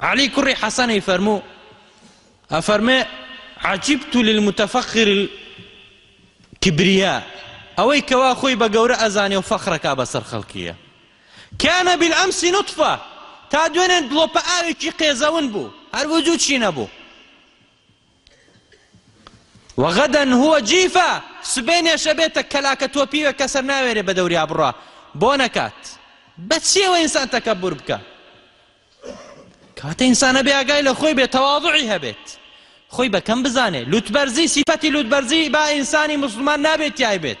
علی کوڕی حەسەنی فەرموو ئەفەرمێ عجبت للمتفخر الكبرياء ئەوەی کەوا خۆی بە گەورە ئەزانێ و فەخرەکە بەسەر خەڵکیە كان بالامس نطفه تا دوێنێ دڵۆپە ئاوێکی قێزەون بوو هەر وجود چی نەبوو وغدا هو جیفە سبێنێش ئەبێتە کەلاکە تۆپیوێک کە سەر ناوێرێ بە دەوریا بڕا بۆ نەکات بە چیەوە ئینسان تەکەبور بکە کاتە ئینسانە بێ ئاگای لە خۆی بێت تەواضعی هەبێت خۆی بەکەم بزانێ لوتبەرزی سیفەتی لوتبەرزی با ئینسانی مسلمان نابێت تای بێت